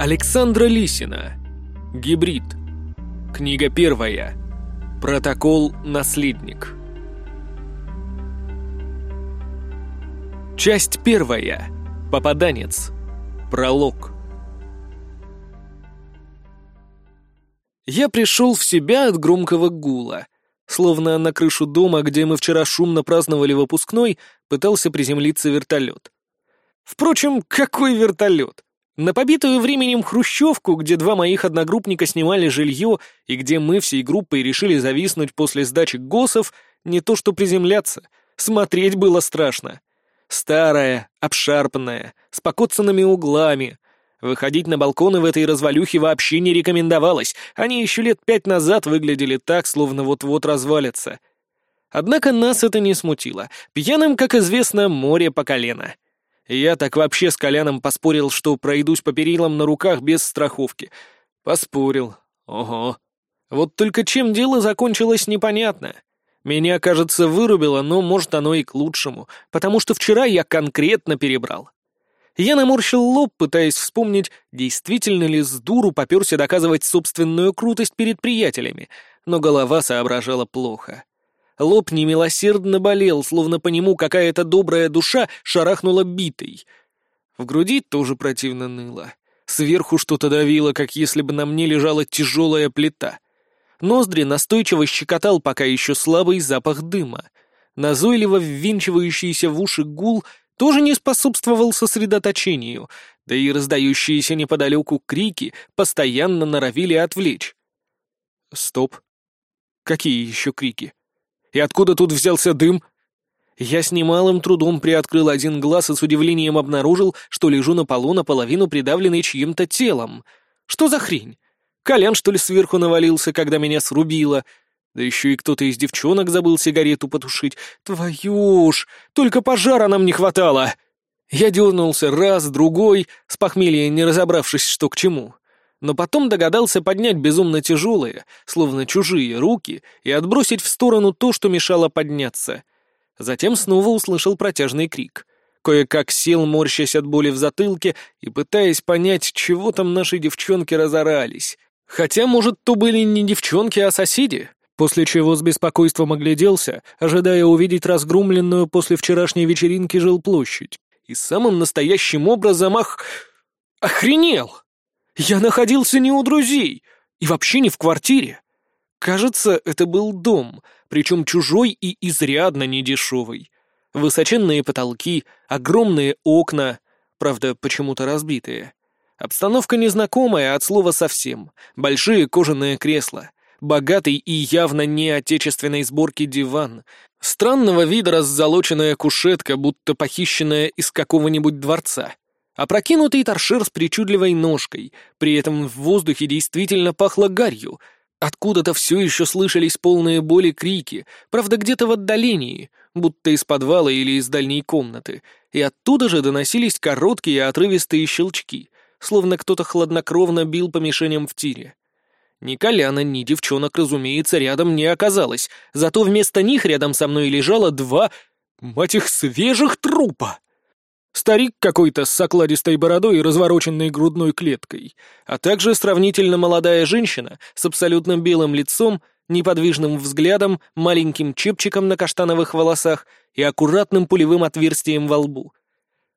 Александра Лисина. Гибрид. Книга первая. Протокол «Наследник». Часть первая. Попаданец. Пролог. Я пришел в себя от громкого гула. Словно на крышу дома, где мы вчера шумно праздновали выпускной, пытался приземлиться вертолет. Впрочем, какой вертолет? На побитую временем хрущевку, где два моих одногруппника снимали жилье и где мы всей группой решили зависнуть после сдачи ГОСов, не то что приземляться, смотреть было страшно. Старая, обшарпанная, с покоцанными углами. Выходить на балконы в этой развалюхе вообще не рекомендовалось, они еще лет пять назад выглядели так, словно вот-вот развалятся. Однако нас это не смутило. Пьяным, как известно, море по колено. Я так вообще с Коляном поспорил, что пройдусь по перилам на руках без страховки. Поспорил. Ого. Вот только чем дело закончилось, непонятно. Меня, кажется, вырубило, но, может, оно и к лучшему, потому что вчера я конкретно перебрал. Я наморщил лоб, пытаясь вспомнить, действительно ли с дуру попёрся доказывать собственную крутость перед приятелями, но голова соображала плохо. Лоб немилосердно болел, словно по нему какая-то добрая душа шарахнула битой. В груди тоже противно ныло. Сверху что-то давило, как если бы на мне лежала тяжелая плита. Ноздри настойчиво щекотал пока еще слабый запах дыма. Назойливо ввинчивающийся в уши гул тоже не способствовал сосредоточению, да и раздающиеся неподалеку крики постоянно норовили отвлечь. Стоп. Какие еще крики? И откуда тут взялся дым? Я с немалым трудом приоткрыл один глаз и с удивлением обнаружил, что лежу на полу наполовину придавленный чьим-то телом. Что за хрень? Колян, что ли, сверху навалился, когда меня срубило? Да еще и кто-то из девчонок забыл сигарету потушить. Твою ж! Только пожара нам не хватало! Я дернулся раз, другой, с похмелья не разобравшись, что к чему но потом догадался поднять безумно тяжелые, словно чужие руки, и отбросить в сторону то, что мешало подняться. Затем снова услышал протяжный крик. Кое-как сел, морщась от боли в затылке и пытаясь понять, чего там наши девчонки разорались. Хотя, может, то были не девчонки, а соседи, после чего с беспокойством огляделся, ожидая увидеть разгромленную после вчерашней вечеринки жилплощадь. И самым настоящим образом ах... охренел! Я находился не у друзей и вообще не в квартире. Кажется, это был дом, причем чужой и изрядно недешевый. Высоченные потолки, огромные окна, правда, почему-то разбитые. Обстановка незнакомая от слова совсем. Большие кожаные кресла, богатый и явно не отечественной сборки диван, странного вида раззолоченная кушетка, будто похищенная из какого-нибудь дворца. Опрокинутый торшер с причудливой ножкой, при этом в воздухе действительно пахло гарью. Откуда-то все еще слышались полные боли крики, правда где-то в отдалении, будто из подвала или из дальней комнаты, и оттуда же доносились короткие отрывистые щелчки, словно кто-то хладнокровно бил по мишеням в тире. Ни Коляна, ни девчонок, разумеется, рядом не оказалось, зато вместо них рядом со мной лежало два, мать их, свежих трупа. Старик какой-то с окладистой бородой и развороченной грудной клеткой, а также сравнительно молодая женщина с абсолютно белым лицом, неподвижным взглядом, маленьким чепчиком на каштановых волосах и аккуратным пулевым отверстием во лбу.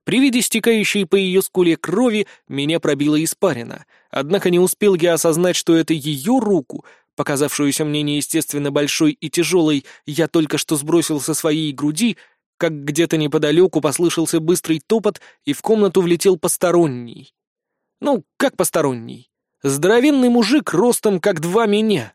При виде стекающей по ее скуле крови меня пробило испарина, однако не успел я осознать, что это ее руку, показавшуюся мне неестественно большой и тяжелой, я только что сбросил со своей груди — как где-то неподалеку послышался быстрый топот, и в комнату влетел посторонний. Ну, как посторонний? Здоровенный мужик ростом как два меня.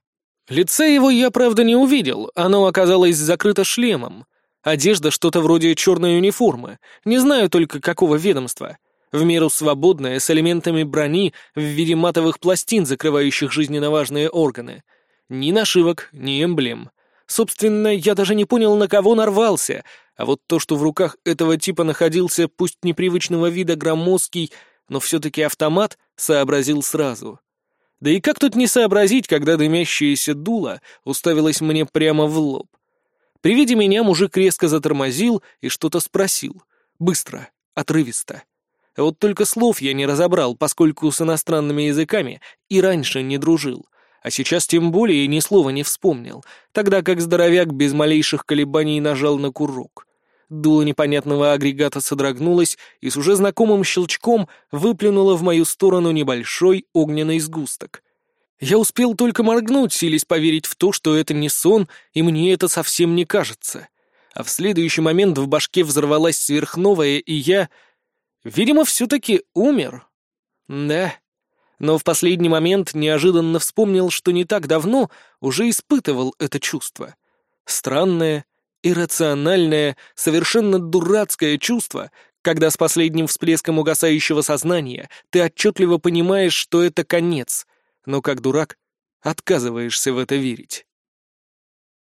Лица его я, правда, не увидел, оно оказалось закрыто шлемом. Одежда что-то вроде черной униформы, не знаю только какого ведомства. В меру свободная, с элементами брони в виде матовых пластин, закрывающих жизненно важные органы. Ни нашивок, ни эмблем. Собственно, я даже не понял, на кого нарвался, а вот то, что в руках этого типа находился пусть непривычного вида громоздкий, но все-таки автомат, сообразил сразу. Да и как тут не сообразить, когда дымящееся дуло уставилось мне прямо в лоб? При виде меня мужик резко затормозил и что-то спросил. Быстро, отрывисто. Вот только слов я не разобрал, поскольку с иностранными языками и раньше не дружил, а сейчас тем более ни слова не вспомнил, тогда как здоровяк без малейших колебаний нажал на курок. Дуло непонятного агрегата содрогнулось и с уже знакомым щелчком выплюнуло в мою сторону небольшой огненный сгусток. Я успел только моргнуть, силясь поверить в то, что это не сон, и мне это совсем не кажется. А в следующий момент в башке взорвалась сверхновая, и я... Видимо, все-таки умер. Да. Но в последний момент неожиданно вспомнил, что не так давно уже испытывал это чувство. Странное, иррациональное, совершенно дурацкое чувство, когда с последним всплеском угасающего сознания ты отчетливо понимаешь, что это конец, но как дурак отказываешься в это верить.